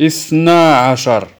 اثنا عشر.